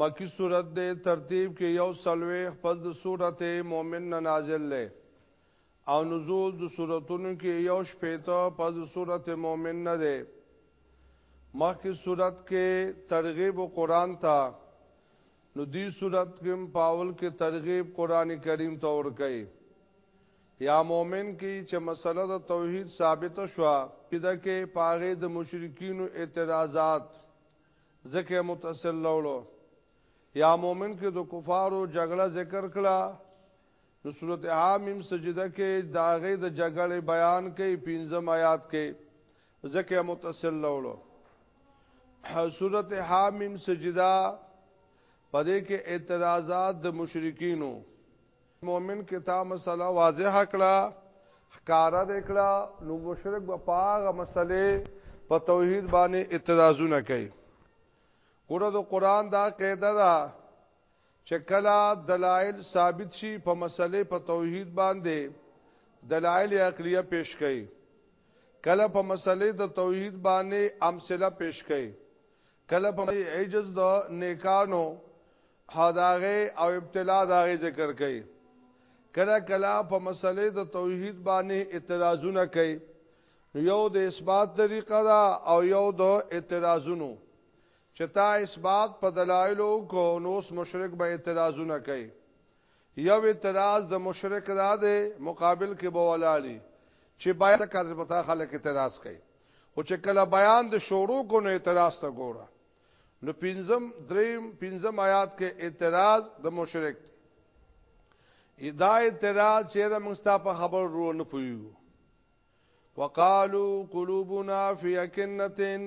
مکی صورت دے ترتیب کې یو سلویخ پس د صورت مومن نه نازل لے او نزول د صورتونو کې یو شپیتا پس د صورت مومن نه دے مخی صورت کې ترغیب قرآن تا نو دی صورت کې پاول کې ترغیب قرآن کریم تا ورکی یا مومن کې چې مسله د توحید ثابت شوا پیدا کې پاغه د مشرکینو اعتراضات ذکر متصل لولو یا مومن کې د کفارو جګړه ذکر کړه نو سورته حامیم سجده کې داغه د جګړې بیان کوي پنځم آیات کې ذکر متصل لولو سورته حامیم سجده پدې کې اعتراضات د مشرکینو مؤمن کې تا مسله واضح کړه ښکارا وکړه نو مشرک به پاغه مسلې په توحید باندې اعتراضونه کوي ګوره د قران دا قاعده ده چې کله دلایل ثابت شي په مسلې په توحید باندې دلایل عقلیه پیش کړي کله په مسلې د توحید باندې امثله پیش کړي کله په عجز د نیکانو هداغه او ابتلا داغه ذکر کوي کله کله په مسلې د توحید باندې اعتراضونه کوي یو د اثبات طریقه دا او یو د اعتراضونو چې تا اثبات په دلایلو کو نوس مشرک به اعتراضونه کوي یو اعتراض د مشرک را ده مقابل کې بولالی چې باید کاذبتا خلک اعتراض کوي خو چې کله بیان د شروع کو نو اعتراض ته ګوره نو پنځم دریم پنځم آیات کې اعتراض د مشرک دا اعتراض چې موږ ستا په خبر رو نه پویو وقالو قلوبنا فی اکنتن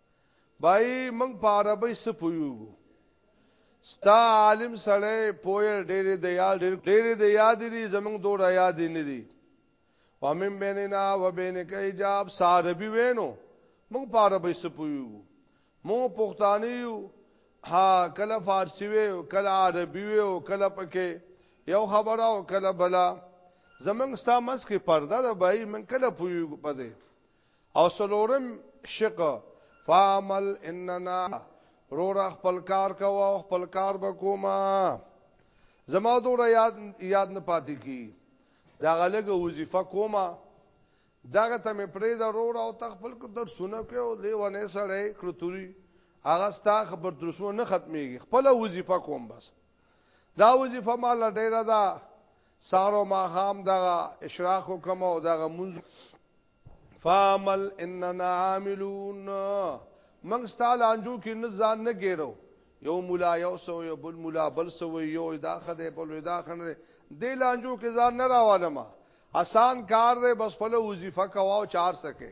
بای منګ په عربی څه پویوګو ستا عالم سړی پوی ډېر د یاد ډېر د یاد دي زمنګ دور یاد نه دي ومن بیننا وبینک ایجاب ساربی وینو موږ په عربی څه پویوګو موږ پښتانه یو ها کله فارسی وی کله عربی وی او کله پکې یو خبره او کله بلا زمنګ ستا مس کې پرده ده بای من کله پویوګو پدې او سلورم شق فعمل اننا رور خپل کار کوا خپل کار بکوما زما دور یاد یاد نه پاتې کی دا غلګه وظیفه کوما داغه ته مې پرې دا رور او تخپل کو در سونه کې او لیوانه سره کړتوري هغه ستا خبر درسونه نه ختميږي خپل وظیفه کوم بس دا وظیفه ما لټیره دا سارو ما خام دا اشراق حکم او دا منز فامل اننا عاملون من ستال انجو کې نه ځان نه ګیرو یو مولا یو سو یو بل مولا بل سو یو دا خده په لوی دا خنه دی لانجو کې ځان نه راوالم آسان کار دی بس په وظیفه کواو چار سکے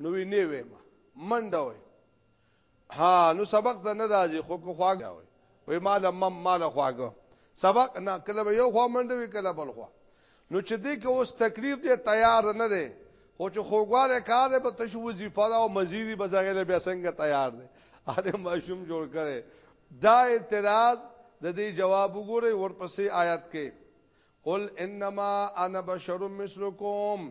نو وی نه ویم منډه وای ها نو سبق ته نه راځي خو کو خواږه وای وای مال مم مال خواږه سبق نه کله یو خوا منډه وی کله بل خوا نو چې دې کې اوس تکلیف دې تیار نه دی خو چې خوګواله کار دې په تشو وظیفه او مزيدي بزغیر بیا څنګه تیار دی اړه ماشوم جوړ کړي دا اعتراض د دې جواب وګورئ ورپسې آیات کې قل انما انا بشر مثلکم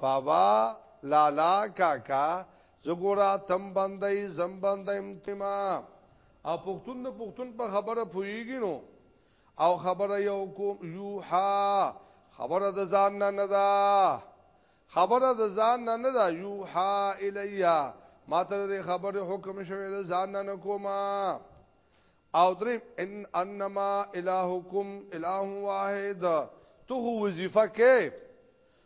بابا لالا کاکا زګورا تم بندای زم بندای امتما او پښتون نه پښتون په خبره پویږي نو او خبره یو کوم یوحا خبره د ځان نه نه ده خبره د ځان نه نه ده یوحا الیا ما ته د خبره حکم شوی د ځان نه نه کومه او درې ان انما الهکم اله واحد تو وظیفه کې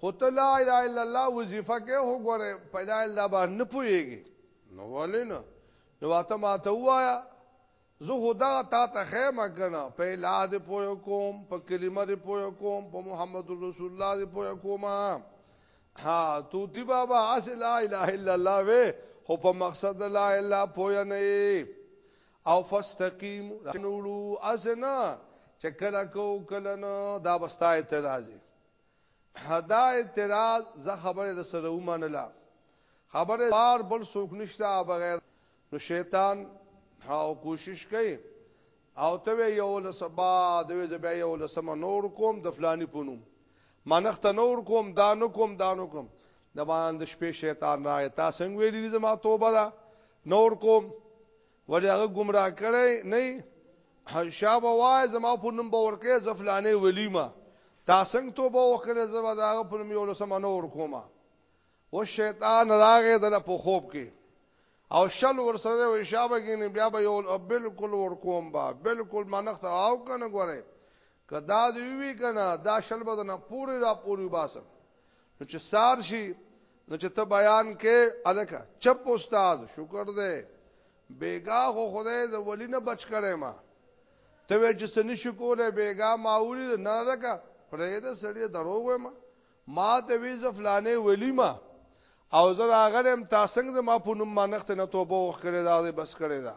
خو ته لا اله الا الله وظیفه کې هو ګوره په لا اله الله باندې نه پويږي نو ولې نه نو واته ما ته وایا زه خدا تا ته خیم کنه په لا دې پوي کوم په کلمه دې پوي کوم په محمد رسول الله دې پوي کوم ها تو دی بابا اس لا اله الا الله وې خو په مقصد لا الا پوي نه او فاستقیم نورو اسنا چې کله کو کله نو دا بستا اعتراض دا اعتراض زه خبره د سره ومنله خبره بار بل څوک نشته بغیر نو شیطان او کوشش کوي او ته یو لسبا د زبې یو لسم نور کوم د فلانی پونم منخت نور کوم دا نو کوم دا نو کوم د باندې شپې شیطان راي تاسو ویلې زما توبه ده نور کوم ولی هغه گمراه کړی نه شاه بوای زما په نوم به ورکه زفلانه ولیما تا څنګه توبه وکړه زما دا په نوم یو لسمانه ورکوما و شیطان راغې دل په خوب کې او شل ورسره وي شابه کې بیا به یو بالکل ورکوم با بالکل منخت او کنه ګوره کدا دی وی کنه دا شل به نه پوری را پوری باسم نو چې سار شي نو چې ته بیان کې الکه چپ استاد شکر دې بیګا خو خدای د ولی نه بچ کړي ما ته وې چې سن شکولې بیګا ما ولید نه لکه پرې دې سړی دروغ ما ما ته وی زفلانه ولی ما او زه راغلم تاسو څنګه ما په نوم مانخت نه توبه وکړې دا بس کړې دا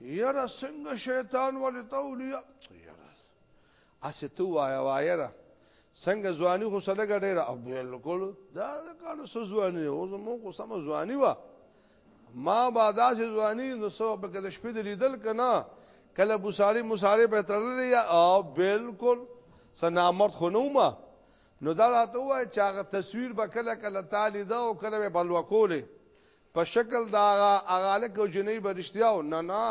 یره څنګه شیطان ولې ته اولیاء یره اسه تو وایا وایره څنګه ځواني خو سره ګډېره او بالکل دا کانو سو ځواني او زمو خو سم ځواني وا ما بعد از ځواني نو سو په کې د شپې د لیدل کنا کله بوساری مصاری به تړلې یا او بالکل سنامرت خو نو ما نو دا راته وای چې هغه تصویر به کله کله تالی دا او کله به بلوکولې په شکل دا هغه لکه جنې برشتیا او نه نه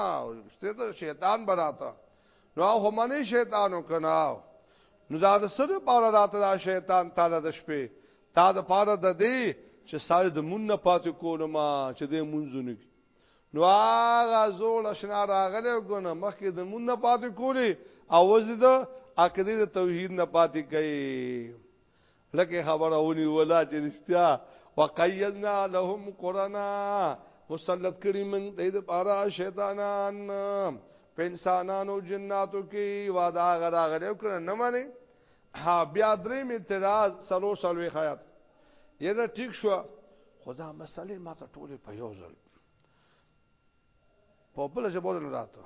شته ته شیطان براته نو هغه منی شیطان وکنا نو دا د سره پاره راته دا شیطان تعالی د شپې تا د پاره د دې چې ساره د مون نه پاتې کولم چې د مونږونو نو هغه زول شنا راغله وګنه مخکې د مون نه پاتې کولې او وزید عقیده توحید نه پاتې کړي لکه خبره ونی ولا چې رښتیا وقیدنا لهم قرانا مسلط کړي من دې د پارا شیطانان په انسانانو جناتو کې وادا غرا غره کړ نه مانی ها بیا درې می اعتراض سلو سلوي خیات یره ټیک شو خدا مسلې ما ته ټوله په یو ځل په بل ژبه نه راته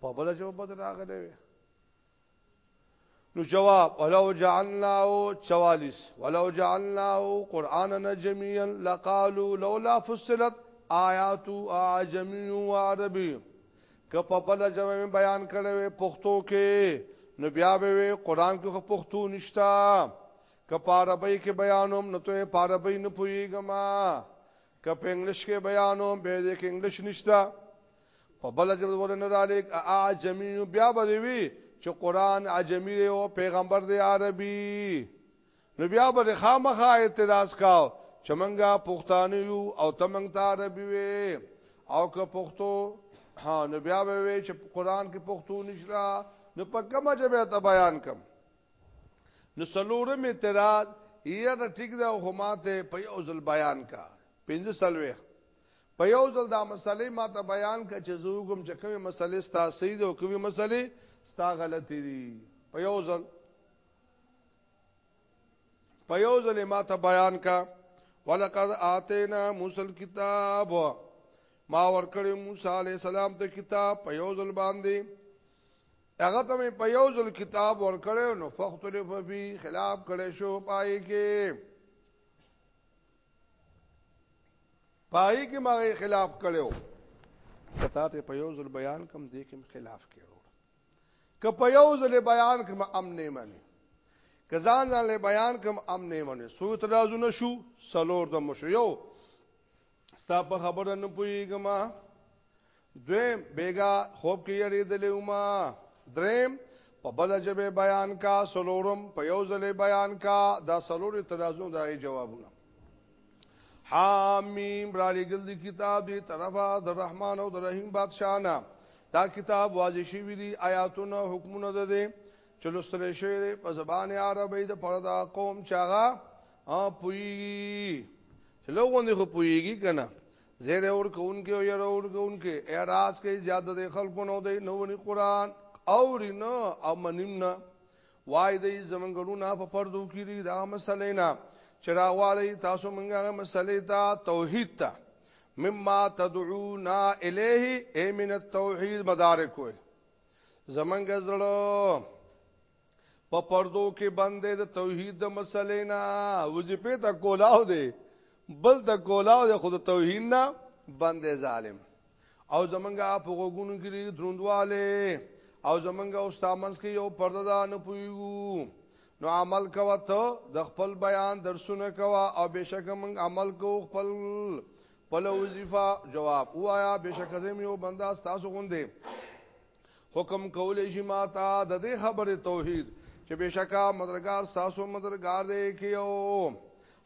په بل ژبه بدل راغلی نو جواب ولو جعلناه چوالیس ولو جعلناه قرانا جميعا لقالوا لولا فصلت آیات اعجمی و عربی که په بل جمع بیان کړي وي پښتو کې نو بیا به وي قران کې خو پښتو نشتا که په عربی کې بیانوم نو ته په عربی نه پويګما که په انګلیش کې بیانوم به دې کې انګلیش نشتا په بل جبد ول نه رالیک اعجمی بیا به وی چې قران عجمی دی او پیغمبر دی عربي نو بیا به خامخا اعتراض کا چې منګه پښتانه یو او تمنګ ته عربي وي او که پښتو ها نو بیا به وی چې قران کې پښتو نشلا نو په کومه جبه ته بیان کم نو سلورم اعتراض یې ټیک دا هماته په یو ځل بیان کا 15 سلوه په یو ځل دا مسلې ما ته بیان کړه چې زه وګم چې کومه مسلې ستا صحیح ده او کومه مسلې ستا غلطې دي په یو ځل په یو ځل ما ته بیان کا ولقد اتینا موسی الكتاب ما ورکړی موسی علی السلام ته کتاب په یو ځل باندې هغه ته په یو ځل کتاب ورکړی نو فختلف فی خلاف کړي شو پای کې پای کې ما خلاف کړو کته ته په یو ځل بیان کم دې کې خلاف کړو که په یو ځل بیان کم ام نه مانی که ځان ځان له بیان کم ام نه مانی سو ترازو نشو سلور د مشو یو ستا په خبره نه پويګما دویم بیګا خوب کې یریدلې وما دریم په بل جبه بیان کا سلورم په یو ځلې بیان کا دا سلور ترازو دا جوابونه حامیم را لګل دی کتاب دی طرفه د رحمان او د رحیم بادشاہ نه دا کتاب واضح شوی دی آیاتونه حکمونه ده دي چې لوستل شوی دی په زبان عربی د پردا قوم چاغه ا پوی چې لوګون دی خو پویږي کنه زیره ورکونکي او یره ورکونکي اعراض کوي زیاده د خلکو نو دی نو ونی قران او رینه او منیم نه وای دی زمنګړونه په پردو کې دی دا مسلې نه چراغواله تاسو منګه مسلې ته توحید ته مما تدعونا الیه ایمن التوحید مدارک وي زمنګ زړه په پردو کې بندې د توحید د مسلې نه وظیفه ته کولاو دی بل ته کولاو دی خود توحید نه بندې ظالم او زمونږه په غوګونو کې دروندواله او زمونږه استامنس کې یو پرده ده نه پویو نو عمل کوه ته د خپل بیان درسونه کوه او بشک مونږ عمل کو خپل پل وظیفه جواب وایا بشک زم یو بندا تاسو غوندې حکم کولی شي ما ته د دې خبرې توحید چې بشکا مدرګار ساسو مدرګار دی کیو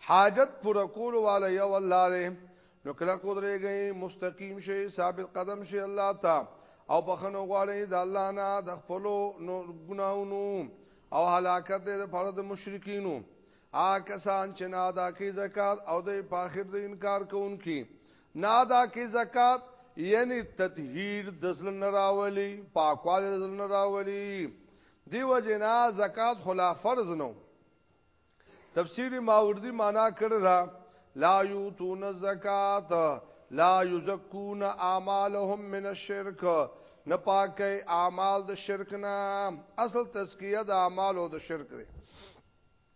حاجت پر کول والا یو الله دی نو کله کو درېږي مستقیم شي ثابت قدم شي الله تا او بخنو غواړي د الله نه د خپل نو ګناونو او هلاکت د فرض مشرکینو آ کسان چې نه ادا کوي زکات او د پاخر د انکار کوونکي نه ادا کی زکات یعنی تطهیر د زړه نه راولي پاکوالی د زړه نه راولي دیو جنا زکات خلا فرض نو تفسیر ماوردی معنا کړه دا لا یوتون الزکات لا یزکون اعمالهم من الشرک نه پاکي اعمال د شرک نه اصل تزکیه د اعمال او د شرک دی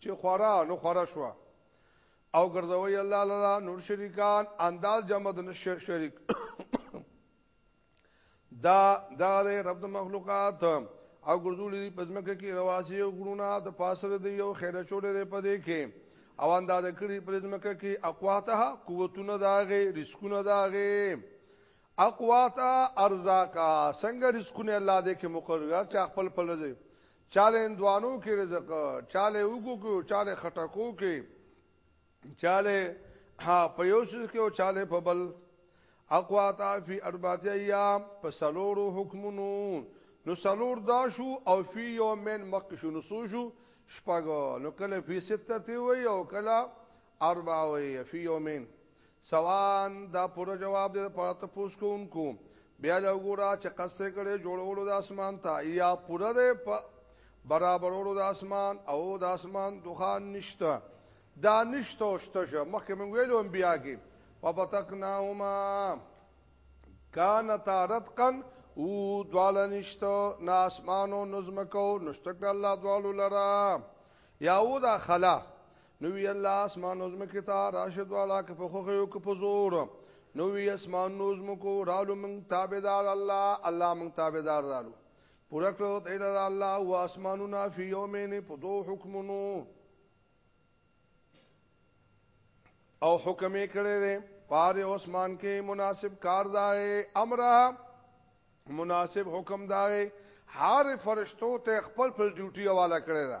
چې خورا نو خورا شو او ګرځوي الله لرا نور شریکان انداز جمع د شریک دا دا رب د مخلوقات او ګرځولې دي پزمکه کې رواسي او ګړونه د پاسره دی یو خیر چولې دی پدې کې او انداز کړی پزمکه کې اقواته قوتونه داغه رزقونه داغه اقواته ارزاقا څنګه رزقونه الله دې کې مقرر چا خپل پلځي چا له اندوانو کې رزق چا له وګو کې چا له خټکو کې چا له ها په یو څه کې او چا له په بل اقواتا فی اربعه ایام په سلورو حکمونو نو سلور دا شو او فی یومن مکه شو نو سو شو شپګو نو کله فی سته تی وی او کله ارباوی فی یومین سوان دا پوره جواب دی په تپوس کوونکو بیا له وګوره چې قصې کړي جوړولو د اسمان ته یا پوره دی په برابرولو د اسمان او د اسمان دوخان نشته دا نشته او شته شه مخکې موږ ویلو انبیا کې وبتقناهما کان تارتقا او دواله نشته نه اسمانو نظم کو نشته الله دوالو لرا یا و دا خلا نو وی الله اسمان او زمکه ته راشد والا که په خوخه یو که په زور نو وی اسمان نو زمکو رالو من تابعدار الله الله من تابعدار رالو پورا کړو ته دا الله او اسمانونه فی یومین په دو حکمونو او حکم یې کړی دی پار عثمان کې مناسب کار دای امر مناسب حکم دای هر فرشتو ته خپل پر ډیوټي حواله کړی دی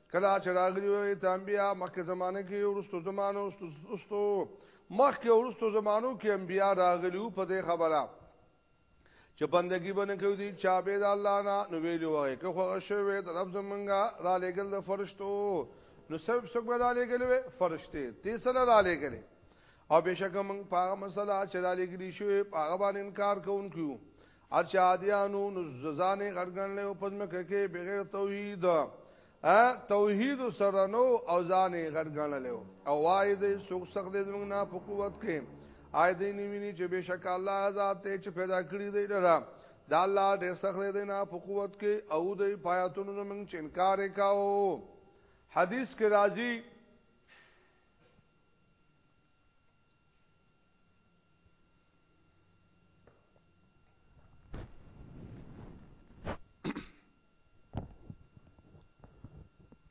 کلا چې راغلی وي تنبیا مکه زمانه کې ورستو زمانو ورستو مخکې ورستو زمانو کې انبیا راغلیو په دې خبره چې بندگی باندې کوي دي چا به د الله نه نو ویلو وای که خو شوی د رب زمونږه را لېګل د فرشتو نو سب څوک به را لېګل وي فرشته دې سره را لېګل او بشک موږ په مسله چې را لېګلی شوی هغه باندې انکار کوونکو هر چا عادیانو نو ځانې غټ ګڼل او په ځمکه کې بغیر توحید توحید سره نو او ځانې غټ ګڼل او وای دې سوق سخت دې زمنګ نه په قوت کې آی دې نیویني چې بشک الله ذات ته چې پیدا کړی دی لرا دا الله ډېر سخت دې نه په قوت کې او دې پایاتونو زمنګ چې انکار وکاو حدیث کې راځي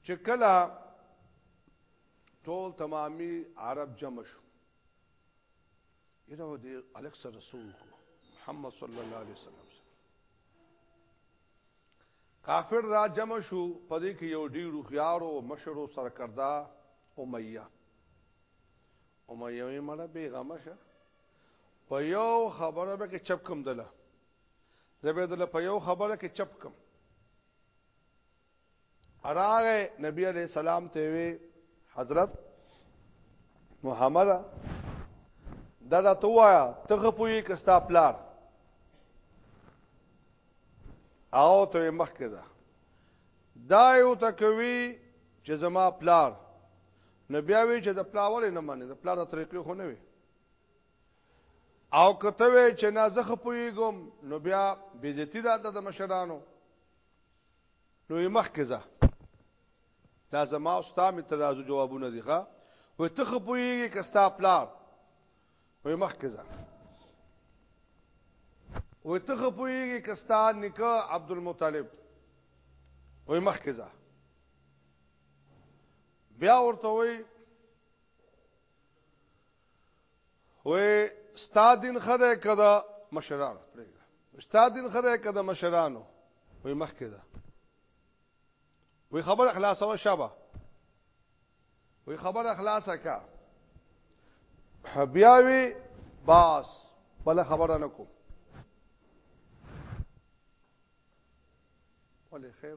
چې کله ټول تمامي عرب جمع شو یره دې الک سره رسول کو محمد صلی الله علیه وسلم کافر را جمع شو پدې کې یو ډیرو خيارو مشرو سرکردا امیہ امیوی مړه بیغمه شه په یو خبره به کې چپ کم دله زبې دله په یو خبره کې چپ کم اراغه نبی علی السلام ته وی حضرت محمد دا دا توایا تغه پوی کستا پلار او ته مخ کې دا یو تکوي چې زما پلار نو بیا وی چې د پلا ولې نه منې د پلا د طریقې خو نه وي او کته وی چې نه زخه پویګم نو بیا بیزتی ده د مشرانو نو یې مخ کې ځه دا زما او ستا می ترازو جوابونه دي ښا وې ته خو پوېږي که ستا پلار وې مخ کې ځه وې ته خو پوېږي که ستا نکاح عبدالمطلب وې مخ کې ځه بیا ورته وای وې استاد دین خدای کده مشران پرېږه استاد دین خدای کده مشرانو وې مخ کده وې خبر خلاصو شابه وې خبر خلاصه کا بیا وی باس بل خبره نکو ولې خیر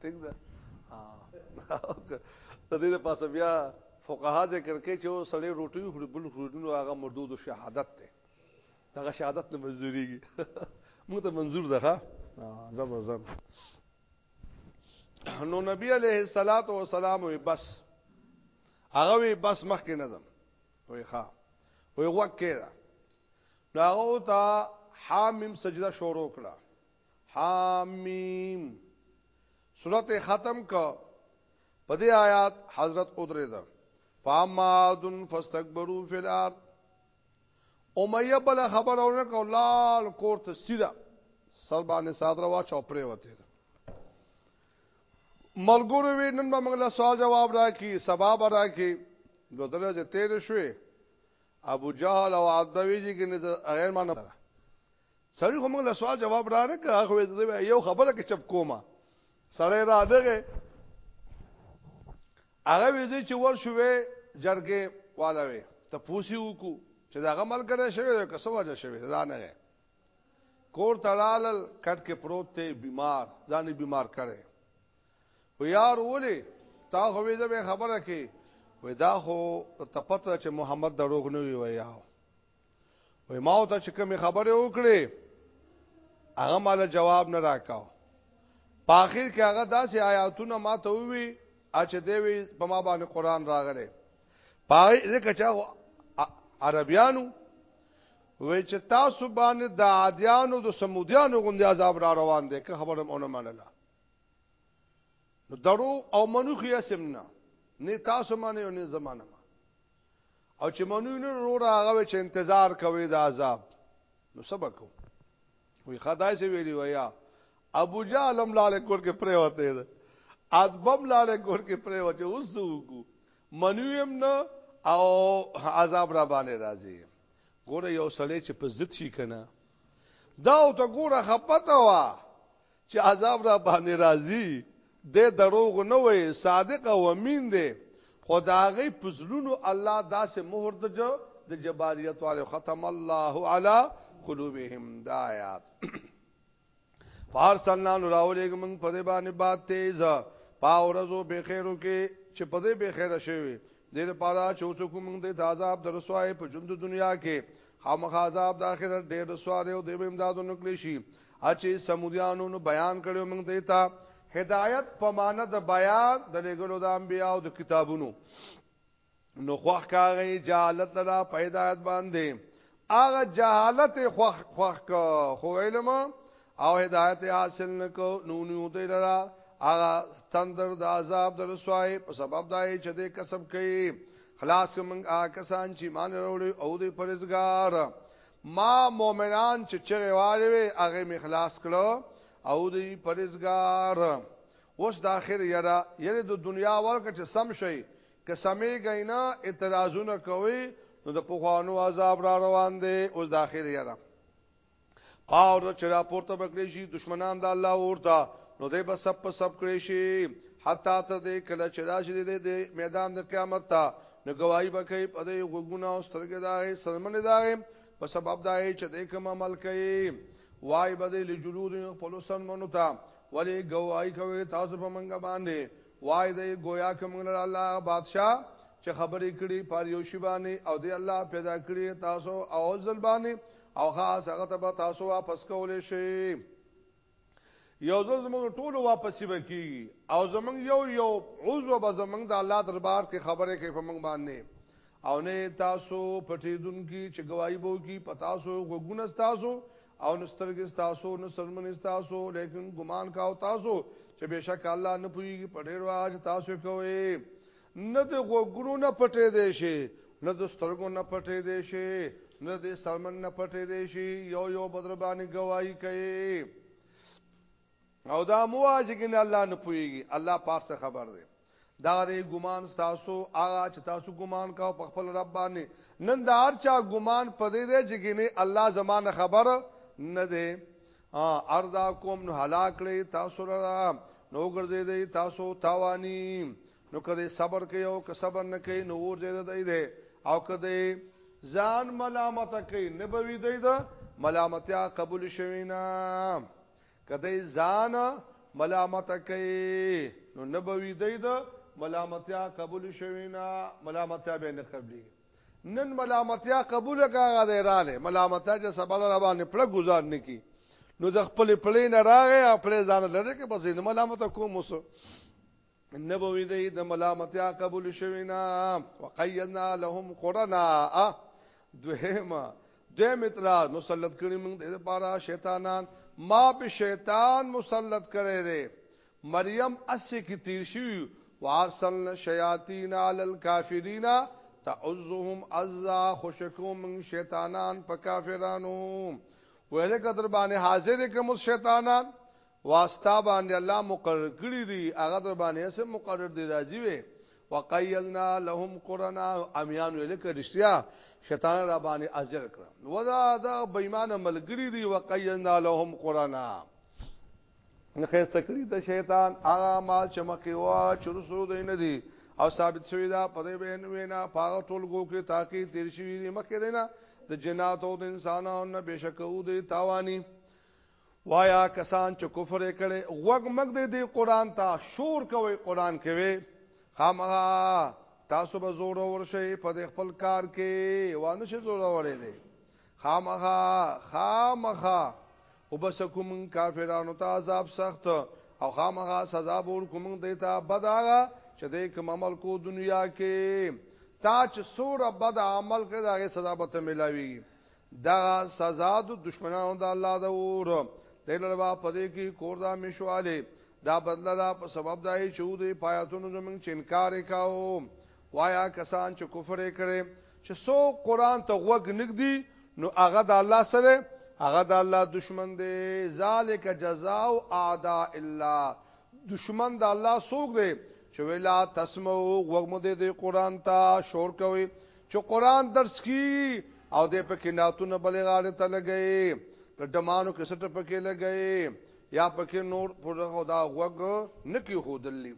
ټیک ده د دې په پاسه بیا فقها ذکر کوي چې او سړی روټي خوري بل خوري نو هغه مردود شهادت ده دغه شهادت نه منزوريږي موږ ته منزور ده ها زبر زبر نو نبی عليه الصلاه والسلام وي بس هغه وي بس مخکې نظم وي ښا وي وکړه نو هغه ته حامم سجده شروع کړه حامیم سورت ختم کا په دې آیات حضرت ادره ده فامادن فاستكبروا في الارض امیه بل خبر اورنه کو لال کور ته سیده سر باندې صادره وا چا پرې وته ملګرو وی نن به موږ له سوال جواب راکې سبب راکې دوه درجه تیر شوې ابو جهل او عدوی جی کې نه غیر مانه سړی خو موږ له سوال جواب را نه کړ خو زه یو خبره کې چپ کومه سړی را دغه هغه ویزه چې ور شوې جرګه والوي ته پوسی وکړو چې دا غمل کړی شوی دی که څه وجه شوی دا نه غي کور تړال کټ کې پروت ته بیمار ځانې بیمار کړي خو یار ولې تا خو ویزه به خبره کې وې دا خو تپته چې محمد دروغ نه وی ویاو وای ما ته چې کوم خبره وکړي هغه مال جواب نه راکاو په اخر کې هغه داسې آیاتونه ما ته وی چې دی وی په ما باندې قران راغره پای ځکه چې عربیانو وی چې تاسو باندې د عادیانو د سمودیانو غوندي عذاب را روان دي که خبره مونږ منله نو درو او منوخي اسمنا نه تاسو باندې او نه زمانه او چې منو نه رو راغوي چې انتظار کوي د عذاب نو سبا کو وی خدای سي ویلی ویا ابو جهل هم لاله کور کې پرې وته ده ادبم لاله کور کې پرې وته اوس وګو منویم نه او عذاب را باندې راځي ګوره یو سړی چې په ضد شي کنه دا او ته ګوره خپته وا چې عذاب را باندې راځي د دروغ نه وي صادق او امین دی خداغي پزلونو الله داسې مهر د جو د جباریت والے ختم الله علی قلوبهم دا آیات فارسلنا نراولیګ من په دې باندې باد تیز پاورزو به خیرو کې چې په دې به خیره شوی د لپاره چې اوس کوم د عذاب در رسوای په ژوند دنیا کې خامخ عذاب د آخرت ډېر رسوای او د امدادونو کلی شي اچې سمودیانو نو بیان کړو موږ دیتا هدایت په معنی د بیان د لګلو د انبیا او د کتابونو نو خوخ کاغی جهالت لرا په هدایت باندې هغه جهالت خوخ خوخ خو علم او هدایت حاصل نکو نو نو دی لرا هغه تندر د عذاب د رسوای په سبب دای چې د کسب کوي خلاص موږ هغه کسان چې مان وروړي او د پرزګار ما مؤمنان چې چغې والې وې هغه می خلاص کړو او دی پرېزګار اوس د اخر یرا یره د دنیا ورکه چې سم شي که سمې غینا اعتراضونه کوي نو د پخوانو عذاب را روان دي اوس د اخر یرا پاور چې را پورته بکړي شي دشمنان د الله ورته نو دې بس سب سب کړي شي حتا ته دې کله چې راشي دې دې میدان د قیامت ته نو گواہی به کوي په دې غوګونه او سترګې داغه سرمنې داغه په سبب دای چې دې کوم عمل کوي وای به دې لجلود خپل سرمنو ته ولی گواہی کوي تاسو په منګه باندې وای دې گویا کوم الله بادشاہ چې خبرې کړي پر یو شی باندې او دې الله پیدا کړی تاسو او ځل باندې او خاص هغه ته تاسو واپس کولې شي یو ځل زموږ ټولو واپسی به کیږي او زموږ یو یو عضو به زموږ د الله دربار کې خبره کوي په موږ باندې او نه تاسو پټیدون کی چې گواہی بو کی پتاسو غوګونه تاسو او نسترګې تاسو نو سرمن تاسو لیکن ګمان کاو تاسو چې بشک الله نه پويږي پټیر واج تاسو کوي نه د غوږونو نه پټېدی شي، نه د سترګو نه پټېدی شي، نه د سرمن نه پټېدی شي، یو یو به در باندې ګواهي کوي. او دا مو وایه چې ګنې الله نه پوهېږي، الله په هر څه خبر دی. دا دی ګمان ستاسو هغه چې تاسو ګمان کاو په خپل رب باندې نن دا هر چا ګمان پدې دی چې ګینه الله زمانه خبر نه دی اردا کوم نو هلاک کړي تاسو لرا نو ګرځي دی تاسو تاوانی نو کدی صبر کوي او که صبر نه کوي نو ور زیاده دی دی او کدی ځان ملامت کوي نبوي دی دا ملامتیا قبول شوی نه کدی ځان ملامت کوي نو نبوي دی دا ملامتیا قبول شوی نه ملامتیا به نه قبلي نن ملامتیا قبول کاغه دی رااله ملامتیا چې سبل را باندې پړه گزار نکی نو د خپل پړې نه راغې او پړې ځان لره کې بس نه ملامت کوم اوس نبوی دی د ملامتیا قبول شوینا وقیدنا لهم قرنا دوهما دیم اعتراض مسلط کړي موږ د لپاره شیطانان ما په شیطان مسلط کړي دي مریم اسې کې تیر شوي وارسلنا الشیاطین علی الکافرین تعزهم عزا خوشکو من شیطانان په کافرانو ویل کتر باندې حاضر کوم شیطانان واسطا باندې الله مقرر کړی دی هغه در باندې سم مقرر دی راځي وي وقیلنا لهم قرنا امیان ویل کړه رښتیا شیطان را باندې ازر کړ ودا دا بېمانه ملګری دی وقیلنا لهم قرنا خسته کړی د شیطان هغه مال چې مخکې وا چې رسو دی نه دی او ثابت شوی دا په دې بین وینا پاغه ټولګو کې تاکي تیر شوی دی مخکې دی نه د جنات او د انسانانو نه بشکو دی تاوانی وایا کسان چې کفر کړي وګ مګ دې دی قران ته شور کوي قران کوي خامغه تاسو به زور ورشي په خپل کار کې وانه شي زور ورې دي خامخا خامخا وبسکم کافرانو ته عذاب سخت او خامخا سزا ور کوم دیتا بداغه چې دې کوم عمل کو دنیا کې تا چې سوره بد عمل کړی داغه سزا به ته ملاوي دا سزا د دشمنانو د الله د اور دلته با پدې کې کور دا مشواله دا بدل دا په سبب دای چې د پایاتونو زمنګ چنکار کاو وایا کسان چې کفر یې کړي چې سو قران ته غوږ نګدي نو هغه د الله سره هغه د الله دشمن دی ذالک جزاء اعداء الله دشمن د الله سوق دی چې ویلا تسمعو غوږ مو دې قران ته شور کوي چې قران درس کی او دې په کې ناتونه بلې غاړه ته لګي په دمانو کې سټ په کې لګي یا په کې نور پر خدا غوږ نکی خودلی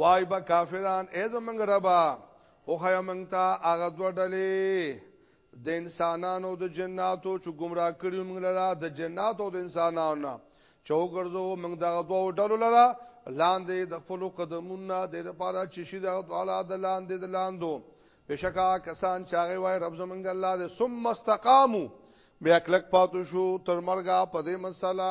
وای با کافران ای زمنګ ربا او خیا منګتا هغه دوه ډلې د انسانانو د جناتو چې گمراه کړی موږ لرا د جناتو د انسانانو چو ګرځو موږ دا دوه ډلو لرا لاندې د خپل قدمونو د لپاره چې شي دا دواله د لاندې د لاندو بشکا کسان چاغه وای رب زمنګ الله دې ثم استقامو بیا کلک پاتو شو تر مرګه په دې مسله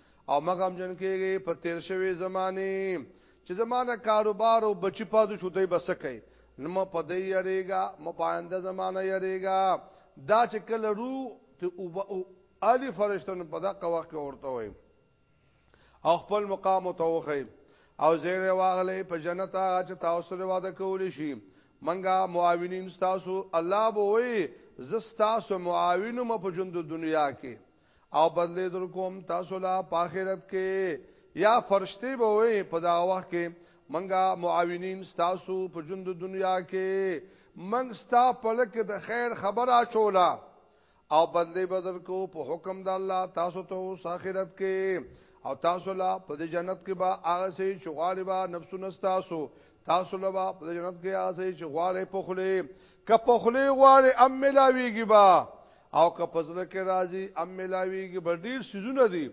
او مګم جن کېږي په تیر شوی زمانه چې زمانه کاروبار او بچی پاتو شو دی بس کوي نو م په دې یریګا م په آینده زمانه یریګا دا چې کله رو ته او الی فرشتن په دغه وخت کې ورته وي او خپل مقام او توخی او زیر واغلې په جنت هغه چې تاسو سره وعده کولی شي منګه معاونین تاسو الله به وي زستاسو معاونم په ژوند دنیا کې او بدلی در کوم تاسو لا په آخرت کې یا فرشتي به وي په دا وخت کې منګه معاونین تاسو په ژوند دنیا کې منګ ستا په لکه د خیر خبره چولا او بدلی بدر کو په حکم د الله تاسو ته اوس آخرت کې او تاسو لا په جنت کې به هغه سي چغالبا نفسونه تاسو تاسو له په جنت کې آسه چې غواړې په خله ک په خله غواړې ام ملاويږي با او ک په زړه کې راضي ام ملاويږي به ډیر سيزونه دي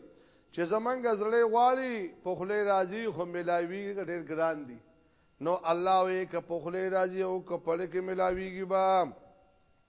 چې زمنګ زړه غواړي په خله راضي خو ملاويږي ډیر ګران دي نو الله وې ک په خله راضي او ک په لکه ملاويږي با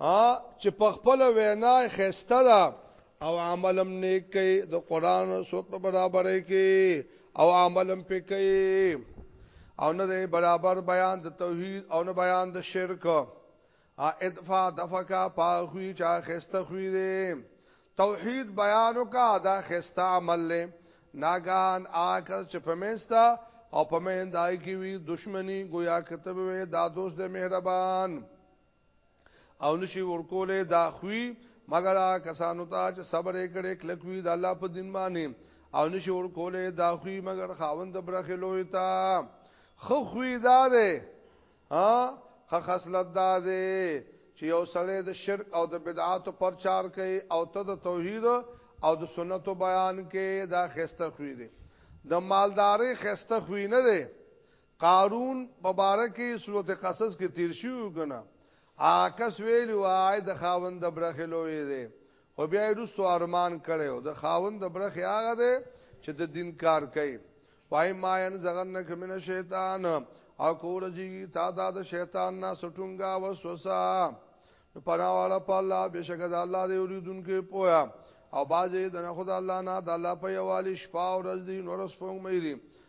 ها چې په خپل وینا خسته ده او عملم نیک کوي د قران او سنت په برابرې کې او عملم پې کوي او نه دی برابر بیان د توحید او نه بیان د شرک ا ادفع دفقا پاخوی چا خسته خوی دی توحید بیانو کا دا خسته عمل له ناګان آکل چې پمنستا او پمن دای کی وی دشمنی گویا کتب وی دا دوست د مهربان او نشي ورکولې دا خوي مګر کسانو ته چې صبر یې کړي کلکوي د الله په دین باندې او نشي ورکولې دا خوي مګر خاوند برخه لوی تا خو خوي دا ده ها خصلت دا ده چې یو سړی د شرک او د بدعاتو پرچار کوي او ته د توحید او د سنتو بیان کې دا خسته خوې دي د مالداري خسته خوې نه دي قارون په باره کې سورت قصص کې تیر شوی کنه آکس ویلی وای د خاوند د برخې لوی دی خو بیا یې رستو ارمان کړو د خاوند د برخې هغه دی چې د دین کار کوي وای ما ان زغنک من شیطان او کور جی تا دا د شیطان نه سټونګا وسوسه پناواله په الله بشک د الله دی اوریدونکو پویا او بازي د خدای الله نه د الله په یوالي شپه او ورځ دی نور سپوږ مې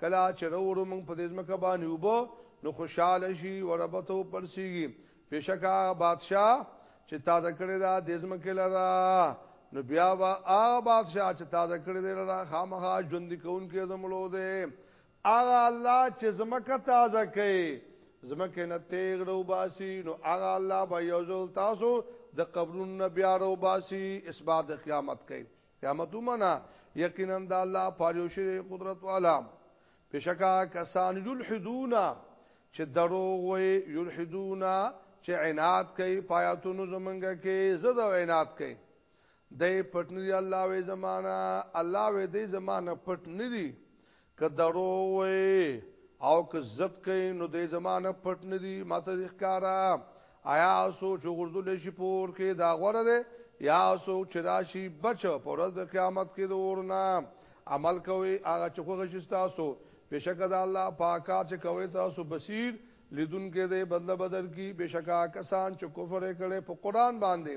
کلا چې وروړو موږ په دې ځمکه باندې وبو نو خوشاله شي او رب ته پرسیږي بشکا بادشاہ چې تازه کړی دا د ځمکې لرا نو بیا وا هغه بادشاہ چې تازه کړی دی لرا خامخا ژوند کوونکې زمړو دی هغه الله چې ځمکه تازه کوي زمکه نه تیغ رو باسی نو اغا الله با یوزل تاسو د قبرون بیا رو باسی اسباد قیامت کوي قیامت ومنه یقینا د الله پاریوشر قدرت والا بشکا کسان یلحدونا چې دروغ وي یلحدونا چې عنایت کوي پایاتونو زمونږ کې زړه او عنایت کوي د پټنی الله وې زمانہ الله وې دې زمانہ پټ ندي که درو وي او که زت کوي نو د زمانه پټ نه دي ماته د ښکارا آیا سو چې غردل شي پور کې دا غوړه ده یا سو چې راشي بچ پر ورځ د قیامت کې د ورنا عمل کوي هغه چې خوښ شي تاسو بشک د الله پاکار چې کوي تاسو بصیر لیدون کې د بدله بدل کی بشکا کسان چې کفر کړي په قران باندې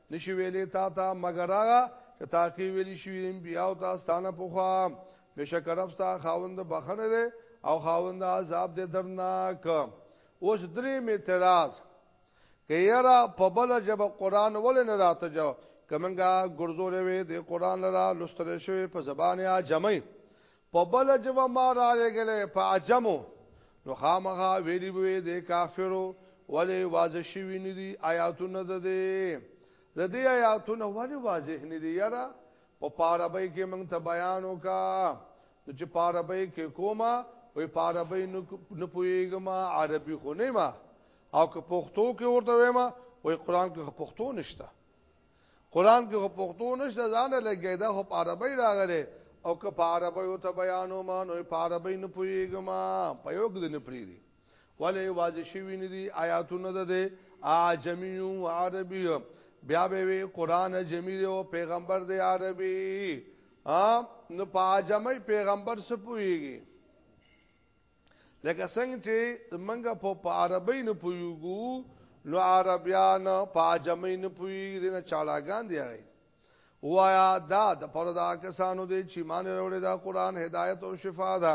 نشي ویلې تا ته مگر هغه چې تاکي ویلې شي بیا او تاسو ستانه پوخا بشکر رب ستا خاوند بخنه ده او خاوند عذاب دې درناک اوس درې می اعتراض کيرا په بل جب قران ول نه راته جو کمنګا ګرځولې وي د قران لرا لستر شوی په زبانه جمعي په بله ژبه ما رالېږلی، په عجمو، نو خامخا ویلي به وي، دی کافرو، ولې واضح شوي نه دي ایاتونه د دې؟ د دې ایاتونه ولې واضح نه دي یاره؟ په په عربۍ کې موږ ته بیان وکړه. نو چې په عربۍ کې کوم، وایي په عربۍ نه پوهېږم، عربي خو نه یم او که پښتو کې ورته وایم، وایي قرآن کې خو پښتو نشته. قران کې خو پښتو نشته ځان لګی دا خو په عربی راغله او که په عربی او ته بیانو ما نو په عربی نه پویګم په یو کې نه پریری ولې واضح شوی نه دي آیاتونه ده ده عجمی او عربی بیا به وی قران جمی او پیغمبر دی عربی ا نو په عجمی پیغمبر سپویږي لکه څنګه چې موږ په عربی نه پویګو نو عربیان په عجمی نه پویګي دنه چاړاګان دی هغه وایا دا د پردا کسانو دی چې مان وروړي دا قران هدایت او شفا ده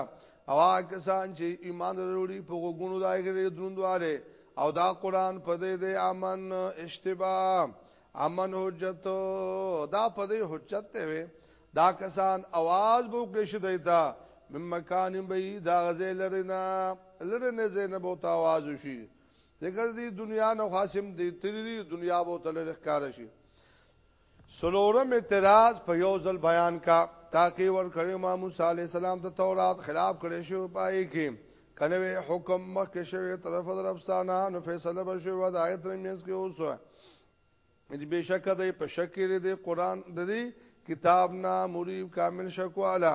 او کسان چې ایمان وروړي په غوګونو دایګري دروندواله او دا قران په دې د امن اشتباه امن حجت دا په دې حجت ته وي دا کسان आवाज بو کړی شو دیتا مم مکان بی دا غزه لرنا لرنه زینب او تاواز شي ذکر دی دنیا نو خاصم دی تری دنیا بو تل ښکار شي سلورم اعتراض په یو ځل بیان کا تاکي ور کړی ما موسی علی السلام د تورات خلاف کړی شو پای کې کنه حکم مخ کې شوی طرف درفستانه نو فیصله بشو ودایت رمینس کې اوسه چې بشک دی په شک کې دی قران د دې کتاب نه مريب کامل شکو اعلی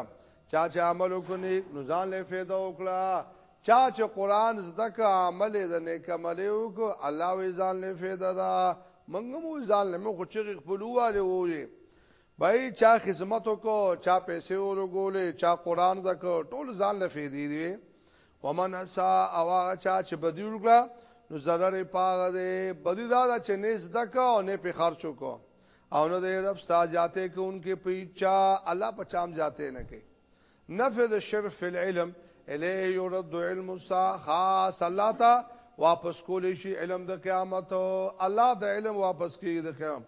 چا چې عمل وکړي نو ځان له فایده وکړه چا چې قران زده ک عمل د نیک عمل وکړه الله وی ځان له فایده دا منګه مو ځان له مخ چې خپلواله وي بای چا خدمت کو چا پیسې ورګولې چا قران زکو ټول ځان لفې دی دی ومن اسا او هغه چا چې بدی وکړه نو zarar پاغه دی بدی دا چې نه زده کو او نه په خرچو کو او نه دی رب ستا جاته کوونکې پیچا الله پچام جاته نه کوي نفذ الشرف فی العلم الیه یرد علم السا خاص الله تا واپس کول شي علم د قیامت الله د علم واپس کیږي د قیامت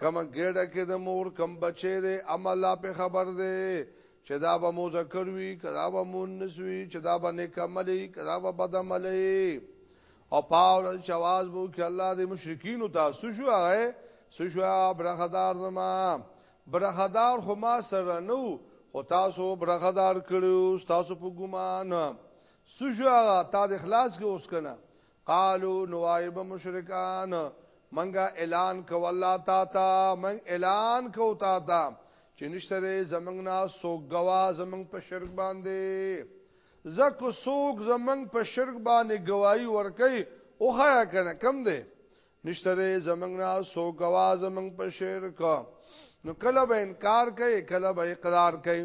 کم ګډه کې د مور کم بچي دی اما الله په خبر دی چې دا به مذکر وي کدا به مونث وي چې دا به نکملي کدا به بدملي او پاول شواز بو کې الله دې مشرکین او تاسو شو هغه سشو برخدار زما برخدار خو ما سره نو خو تاسو برخدار کړو تاسو په ګمان سشو هغه تا د اخلاص کې اوس کنه قالو نوایب مشرکان منګه اعلان کو الله تا تا من اعلان کو تا تا چې نشتره زمنګ نا سوګ گوا زمنګ په شرک باندې زکو سوګ زمنګ په شرک باندې گواہی ورکي او خیا کنه کم دی نشتره زمنګ نا سوګ گوا زمنګ په شرک نو کله به انکار کوي کله به اقرار کوي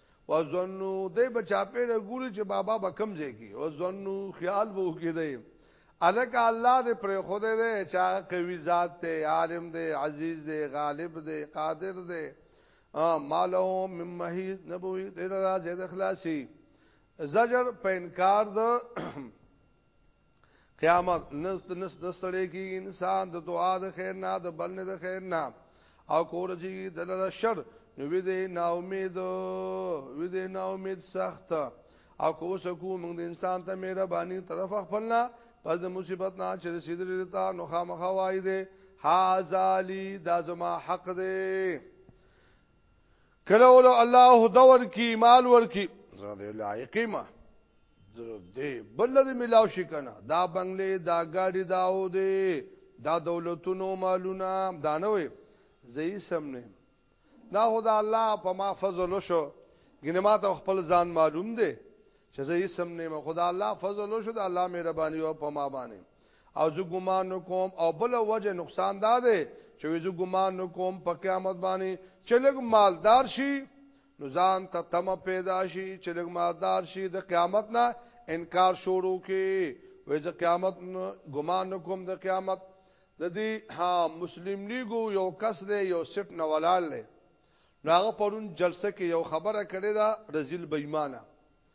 وزنو دې بچا په ګوري چې بابا به کم ځای کی او زنو خیال وو کې دی الک الله دې پر خوده دې چا کوي ذات ته عالم دې عزیز دې غالب دې قادر دې مالو مم محیز نبوی دې راځي د اخلاصي زجر په انکار د قیامت نست نست دستړې کی انسان د دعا د خیر نه د بل نه د خیر نه او کور چې دلته شر نو وی دې نا امید وی دې نا امید سخت او کو سکو موږ د انسان ته مهرباني طرف خپلنا پس د مصیبت نه چې رسیدلې تا نو خامخوای دې هاذالی دا زما حق دې کله ول الله دور کی مال ور کی زړه دې لایق ما زړه دې بل دې ملاو شي کنه دا بنگلې دا ګاډي دا او دې دا دولتونو مالونه دا نه وي زې سم نه دا خدا الله په ما فضل شو ګنه ما ته خپل ځان معلوم دی چې زې سم نه خدا الله فضل شو دا الله مهرباني او په ما باندې او زه ګمان کوم او بل وجه نقصان دا دی چې زه ګمان کوم په قیامت باندې چې لګ مالدار شي نو ځان ته تم پیدا شي چې لګ مالدار شي د قیامت نه انکار شروع کی وې زه قیامت ګمان کوم د قیامت د دې ها مسلم لیګو یو کس دی یو سټ نه ولال دی هغه پرون جلسه کې یو خبره کړې ده رزل بېمانه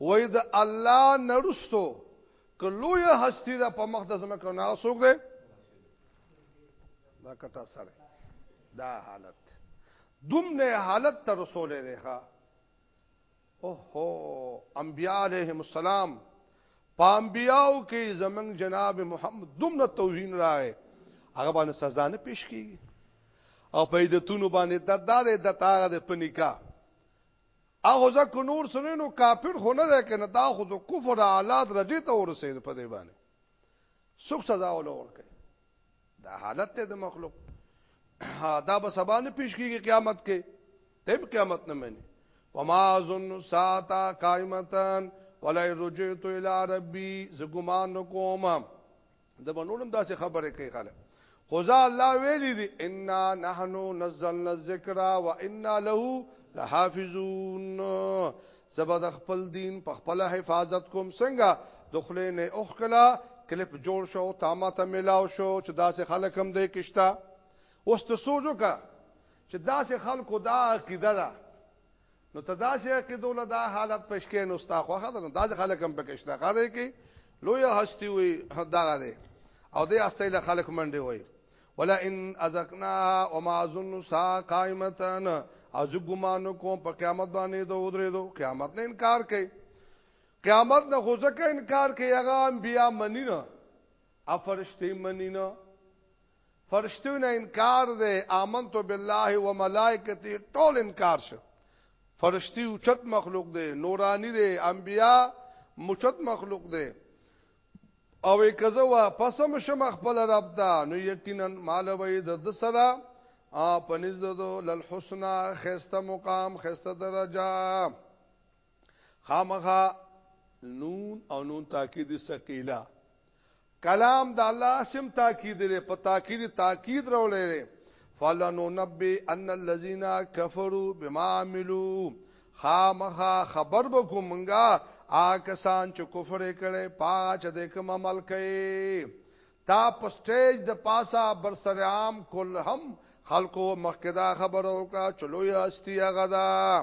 وای د الله نرستو که لوی هستی دا په مخ د زمکه نه اوسوګ دی دا کټا سره دا حالت دومره حالت ته رسول دی ها اوهو انبیاء علیهم السلام پامبیاو کې زمنګ جناب محمد دومره توهین راغی هغه باندې سزا نه پیش کیږي او په دې تونو باندې د دارې د تاغه د پنیکا هغه ځکه نور سنې نو کافر خو نه ده کنه دا خو د کفر حالات رجې ته ورسېد په دې باندې سخت سزا ولور کوي دا حالت ته د مخلوق دا به سبا نه پیش کیږي قیامت کې تم قیامت نه مانی وما ظن ساعتا قائمتن ولا رجعت الى ربي زګمان کوم د بنورم داسې خبره کوي خلک خدا الله ویلی دی ان نحنو نزلنا الذکر و انا له لحافظون زبد خپل دین په خپل حفاظت کوم څنګه دخلې نه اوخلا کلپ جوړ شو تامه ته ملاو شو چې داسې خلک هم دی کشتا اوس ته سوچو کا چې داسې خلکو دا عقیده ده نو تداسې عقیدو له دا حالت پښکې نو ستا خو خدای نو دا خلک هم پکشته خاله کې لوی هستی وي دا ده او دې هستی له خلک منډي وي ولا ان ازقنا وما ظن سا قائمتن او زه ګمانو کوم په قیامت باندې دو درې دو قیامت نه انکار کوي قیامت نه خو ځکه انکار کوي هغه انبیا منی نه افرشتي منی نه فرشتو نه انکار دی آمنت بالله وملائکته ټول انکار شو فرشتي اوچت مخلوق دی نورانی دی انبیا مچت مخلوق دی او کزه وا پسم شم خپل رب دا نو یقینا مال وې د سره ا پنځ دو للحسنا خسته مقام خسته درجه خامخا نون او نون تاکید ثقيله کلام د الله اسم تاکید لري په تاکید تاکید راولې فلننبئ ان الذين كفروا بما عملوا خامخا خبر بکو منګه آکسان چې کفر کړي پاچ د کوم عمل کوي تا په سټیج د پاسا بر سر عام کل هم خلکو مخکدا خبرو کا چلو یا استی غدا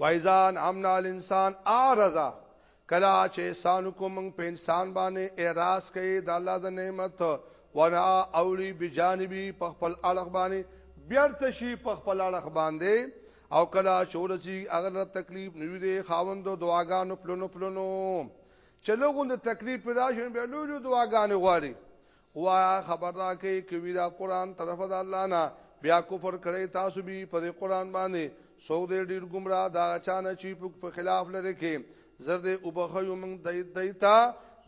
وایزا انعمنا الانسان اعرض کلا چې انسان کوم په انسان باندې اعتراض کوي د الله د نعمت ونا اولی بجانبی په خپل اړه باندې بیرته شي په خپل اړه باندې او کلا چورسی اگر تکلیف نوی دی خاوند دعاګانو پلونو پلونو چلوغون د تکلیف پیدا شون به لولو دعاګانې غواړي خوایا خبر را کوي کوي دا قران طرف د الله نه بیا کفر کړی تاسو به په قران باندې سو دې ډیر گمراه دا چانه چې په خلاف لري کې زرد وبخیو موږ دای دایتا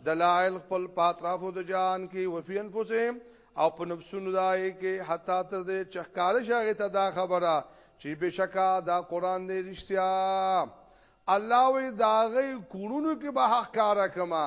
دلائل خپل پاترافو د جان کې وفي انفسهم او په نفسونو دای کې حتا تر دې چخکار شغه ته دا خبره چې بشکا دا قران دې رښتیا الله وی داغه کورونو کې به حق کارا کما